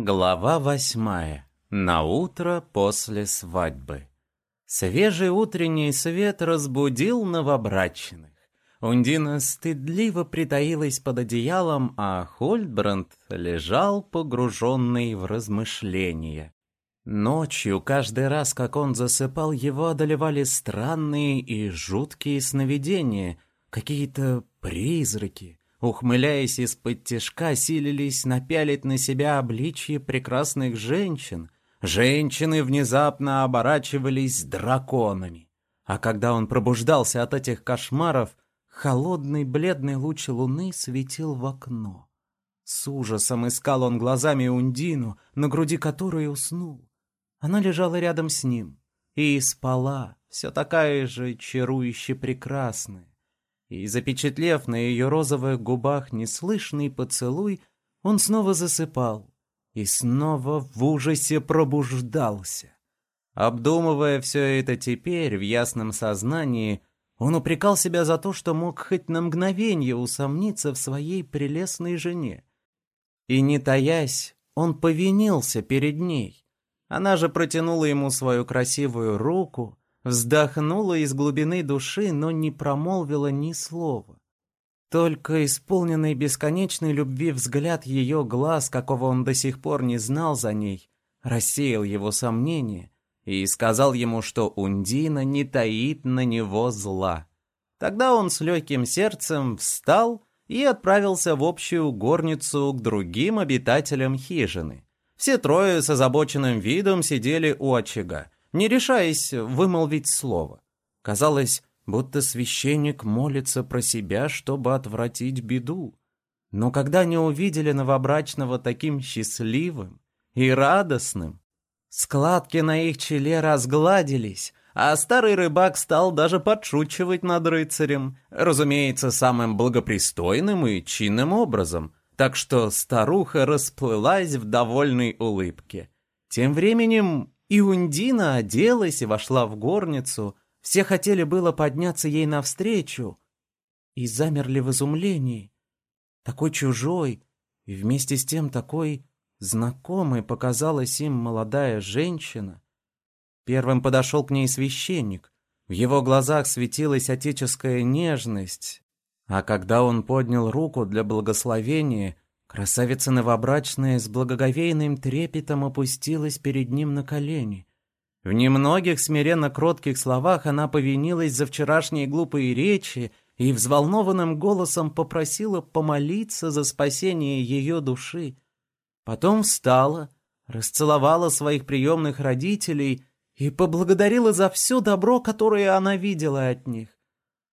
Глава восьмая. На утро после свадьбы. Свежий утренний свет разбудил новобрачных. Ундина стыдливо притаилась под одеялом, а Хольдбранд лежал погруженный в размышления. Ночью, каждый раз, как он засыпал, его одолевали странные и жуткие сновидения, какие-то призраки, ухмыляясь из-под тишка, силились напялить на себя обличье прекрасных женщин. Женщины внезапно оборачивались драконами. А когда он пробуждался от этих кошмаров, холодный бледный луч луны светил в окно. С ужасом искал он глазами Ундину, на груди которой уснул. Она лежала рядом с ним и спала, все такая же чарующе прекрасная и, запечатлев на ее розовых губах неслышный поцелуй, он снова засыпал и снова в ужасе пробуждался. Обдумывая все это теперь в ясном сознании, он упрекал себя за то, что мог хоть на мгновение усомниться в своей прелестной жене. И не таясь, он повинился перед ней. Она же протянула ему свою красивую руку, Вздохнула из глубины души, но не промолвила ни слова. Только исполненный бесконечной любви взгляд ее глаз, какого он до сих пор не знал за ней, рассеял его сомнения и сказал ему, что Ундина не таит на него зла. Тогда он с легким сердцем встал и отправился в общую горницу к другим обитателям хижины. Все трое с озабоченным видом сидели у очага не решаясь вымолвить слово. Казалось, будто священник молится про себя, чтобы отвратить беду. Но когда они увидели новобрачного таким счастливым и радостным, складки на их челе разгладились, а старый рыбак стал даже подшучивать над рыцарем, разумеется, самым благопристойным и чинным образом, так что старуха расплылась в довольной улыбке. Тем временем и Ундина оделась и вошла в горницу. Все хотели было подняться ей навстречу и замерли в изумлении. Такой чужой и вместе с тем такой знакомой показалась им молодая женщина. Первым подошел к ней священник. В его глазах светилась отеческая нежность, а когда он поднял руку для благословения, Красавица новобрачная с благоговейным трепетом опустилась перед ним на колени. В немногих смиренно кротких словах она повинилась за вчерашние глупые речи и взволнованным голосом попросила помолиться за спасение ее души. Потом встала, расцеловала своих приемных родителей и поблагодарила за все добро, которое она видела от них.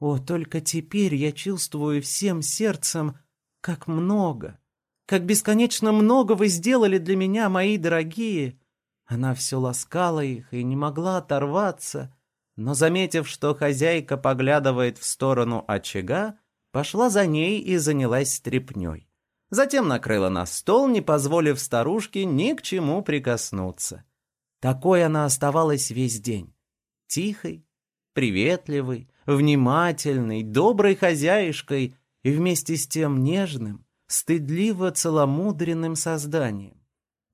О, только теперь я чувствую всем сердцем, как много, как бесконечно много вы сделали для меня, мои дорогие!» Она все ласкала их и не могла оторваться, но, заметив, что хозяйка поглядывает в сторону очага, пошла за ней и занялась стряпнёй. Затем накрыла на стол, не позволив старушке ни к чему прикоснуться. Такой она оставалась весь день. Тихой, приветливой, внимательной, доброй хозяюшкой и вместе с тем нежным, стыдливо целомудренным созданием.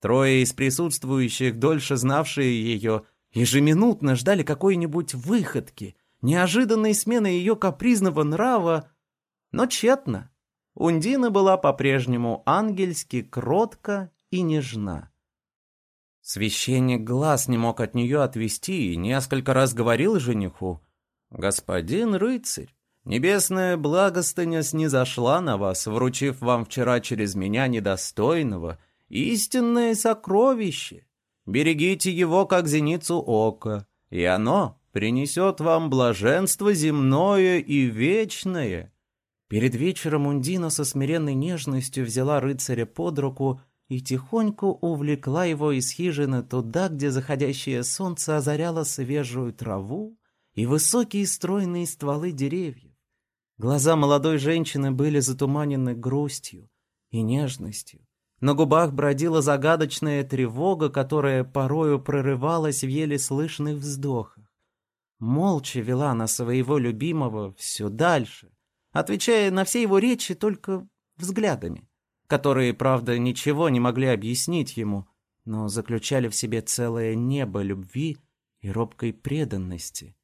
Трое из присутствующих, дольше знавшие ее, ежеминутно ждали какой-нибудь выходки, неожиданной смены ее капризного нрава, но тщетно. Ундина была по-прежнему ангельски кротка и нежна. Священник глаз не мог от нее отвести и несколько раз говорил жениху, «Господин рыцарь, Небесная благостыня снизошла на вас, вручив вам вчера через меня недостойного, истинное сокровище. Берегите его, как зеницу ока, и оно принесет вам блаженство земное и вечное». Перед вечером Ундина со смиренной нежностью взяла рыцаря под руку и тихонько увлекла его из хижины туда, где заходящее солнце озаряло свежую траву и высокие стройные стволы деревьев. Глаза молодой женщины были затуманены грустью и нежностью. На губах бродила загадочная тревога, которая порою прорывалась в еле слышных вздохах. Молча вела она своего любимого все дальше, отвечая на все его речи только взглядами. которые, правда, ничего не могли объяснить ему, но заключали в себе целое небо любви и робкой преданности.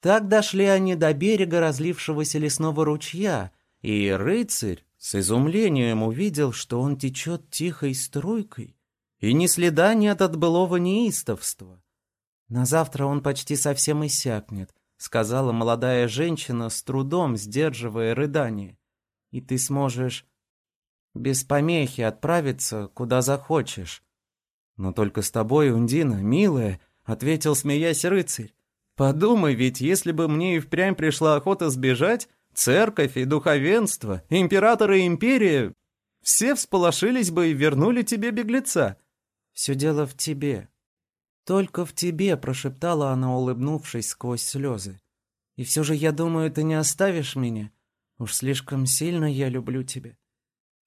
Так дошли они до берега разлившегося лесного ручья, и рыцарь с изумлением увидел, что он течет тихой струйкой, и ни следа нет от былого неистовства. На завтра он почти совсем иссякнет, сказала молодая женщина, с трудом сдерживая рыдание. И ты сможешь без помехи отправиться, куда захочешь. Но только с тобой, Ундина, милая, ответил, смеясь рыцарь. Подумай, ведь если бы мне и впрямь пришла охота сбежать, церковь и духовенство, император и империя, все всполошились бы и вернули тебе беглеца. Все дело в тебе. Только в тебе, прошептала она, улыбнувшись сквозь слезы. И все же я думаю, ты не оставишь меня. Уж слишком сильно я люблю тебя.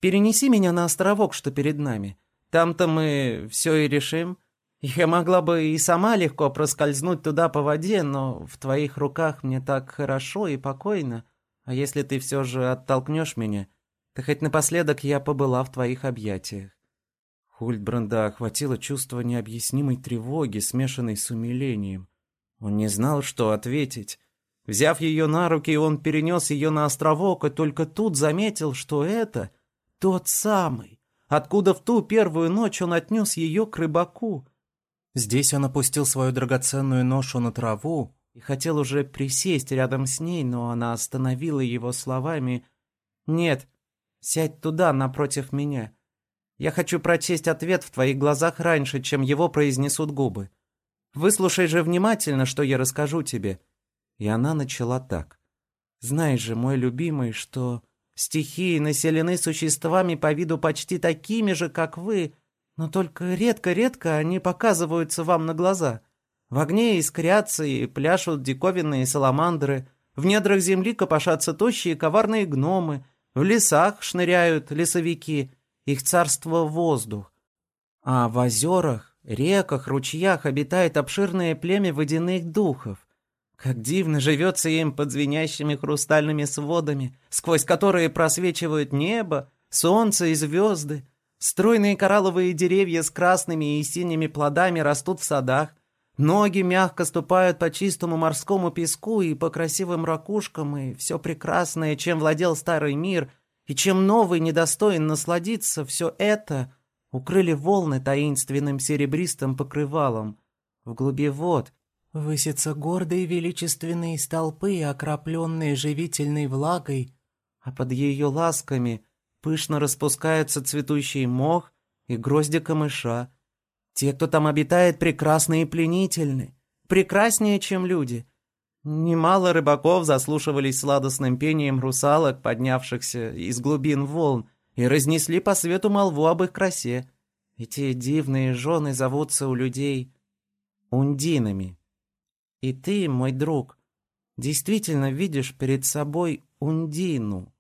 Перенеси меня на островок, что перед нами. Там-то мы все и решим. Я могла бы и сама легко проскользнуть туда по воде, но в твоих руках мне так хорошо и покойно. А если ты все же оттолкнешь меня, то хоть напоследок я побыла в твоих объятиях. Хультбранда охватило чувство необъяснимой тревоги, смешанной с умилением. Он не знал, что ответить. Взяв ее на руки, он перенес ее на островок, и только тут заметил, что это тот самый, откуда в ту первую ночь он отнес ее к рыбаку. Здесь он опустил свою драгоценную ношу на траву и хотел уже присесть рядом с ней, но она остановила его словами «Нет, сядь туда, напротив меня». Я хочу прочесть ответ в твоих глазах раньше, чем его произнесут губы. Выслушай же внимательно, что я расскажу тебе». И она начала так. «Знаешь же, мой любимый, что стихии населены существами по виду почти такими же, как вы, но только редко-редко они показываются вам на глаза. В огне искрятся и пляшут диковинные саламандры, в недрах земли копошатся тощие коварные гномы, в лесах шныряют лесовики — их царство — воздух. А в озерах, реках, ручьях обитает обширное племя водяных духов. Как дивно живется им под звенящими хрустальными сводами, сквозь которые просвечивают небо, солнце и звезды. Стройные коралловые деревья с красными и синими плодами растут в садах. Ноги мягко ступают по чистому морскому песку и по красивым ракушкам, и все прекрасное, чем владел старый мир — и чем новый недостоин насладиться, все это укрыли волны таинственным серебристым покрывалом. В глуби вод высятся гордые величественные столпы, окропленные живительной влагой, а под ее ласками пышно распускаются цветущий мох и грозди камыша. Те, кто там обитает, прекрасны и пленительны, прекраснее, чем люди — Немало рыбаков заслушивались сладостным пением русалок, поднявшихся из глубин волн, и разнесли по свету молву об их красе. Эти дивные жены зовутся у людей ундинами. И ты, мой друг, действительно видишь перед собой ундину.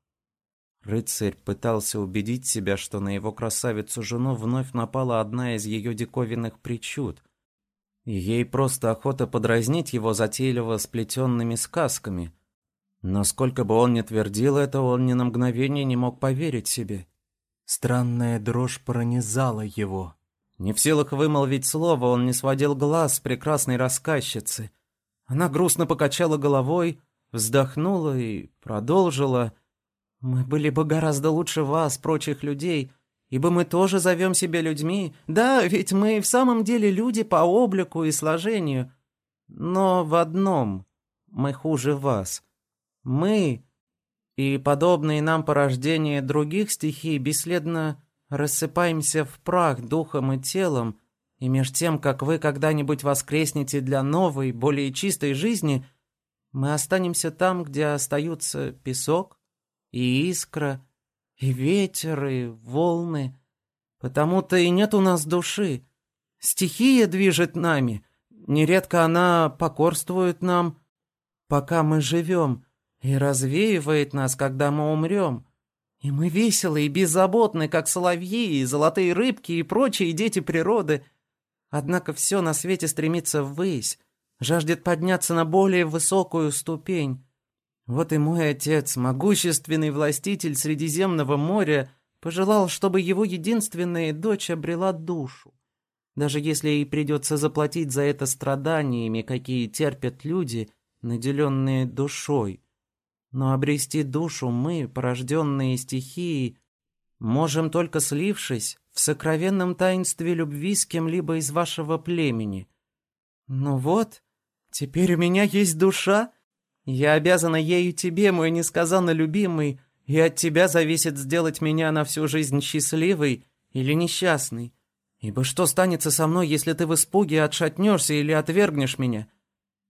Рыцарь пытался убедить себя, что на его красавицу-жену вновь напала одна из ее диковинных причуд — и ей просто охота подразнить его затейливо сплетенными сказками. Но сколько бы он ни твердил это, он ни на мгновение не мог поверить себе. Странная дрожь пронизала его. Не в силах вымолвить слово, он не сводил глаз с прекрасной рассказчицы. Она грустно покачала головой, вздохнула и продолжила. «Мы были бы гораздо лучше вас, прочих людей, ибо мы тоже зовем себя людьми. Да, ведь мы в самом деле люди по облику и сложению. Но в одном мы хуже вас. Мы и подобные нам порождения других стихий бесследно рассыпаемся в прах духом и телом, и меж тем, как вы когда-нибудь воскреснете для новой, более чистой жизни, мы останемся там, где остаются песок и искра, и ветер, и волны. Потому-то и нет у нас души. Стихия движет нами. Нередко она покорствует нам, пока мы живем, и развеивает нас, когда мы умрем. И мы веселы и беззаботны, как соловьи, и золотые рыбки, и прочие дети природы. Однако все на свете стремится ввысь, жаждет подняться на более высокую ступень. Вот и мой отец, могущественный властитель Средиземного моря, Пожелал, чтобы его единственная дочь обрела душу. Даже если ей придется заплатить за это страданиями, какие терпят люди, наделенные душой. Но обрести душу мы, порожденные стихией, можем только слившись в сокровенном таинстве любви с кем-либо из вашего племени. Ну вот, теперь у меня есть душа. Я обязана ею тебе, мой несказанно любимый, и от тебя зависит сделать меня на всю жизнь счастливой или несчастной. Ибо что станется со мной, если ты в испуге отшатнешься или отвергнешь меня?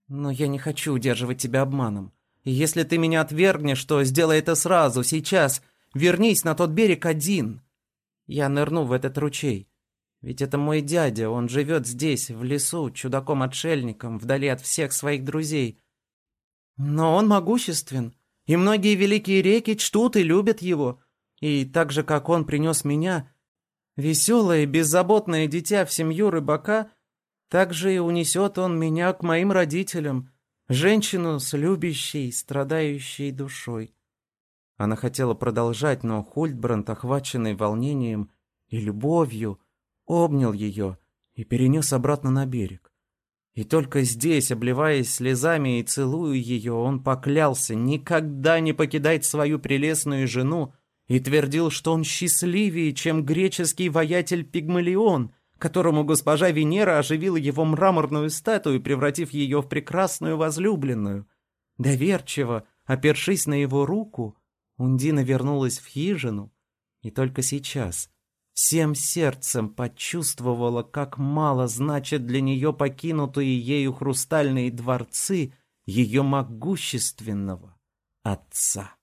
Но я не хочу удерживать тебя обманом. И если ты меня отвергнешь, то сделай это сразу, сейчас. Вернись на тот берег один. Я нырну в этот ручей. Ведь это мой дядя, он живет здесь, в лесу, чудаком-отшельником, вдали от всех своих друзей. Но он могуществен, и многие великие реки чтут и любят его. И так же, как он принес меня, Веселое, беззаботное дитя в семью рыбака, так же и унесет он меня к моим родителям, женщину с любящей, страдающей душой. Она хотела продолжать, но Хультбранд, охваченный волнением и любовью, обнял ее и перенес обратно на берег. И только здесь, обливаясь слезами и целуя ее, он поклялся никогда не покидать свою прелестную жену, и твердил, что он счастливее, чем греческий воятель Пигмалион, которому госпожа Венера оживила его мраморную статую, превратив ее в прекрасную возлюбленную. Доверчиво, опершись на его руку, Ундина вернулась в хижину, и только сейчас всем сердцем почувствовала, как мало значат для нее покинутые ею хрустальные дворцы ее могущественного отца.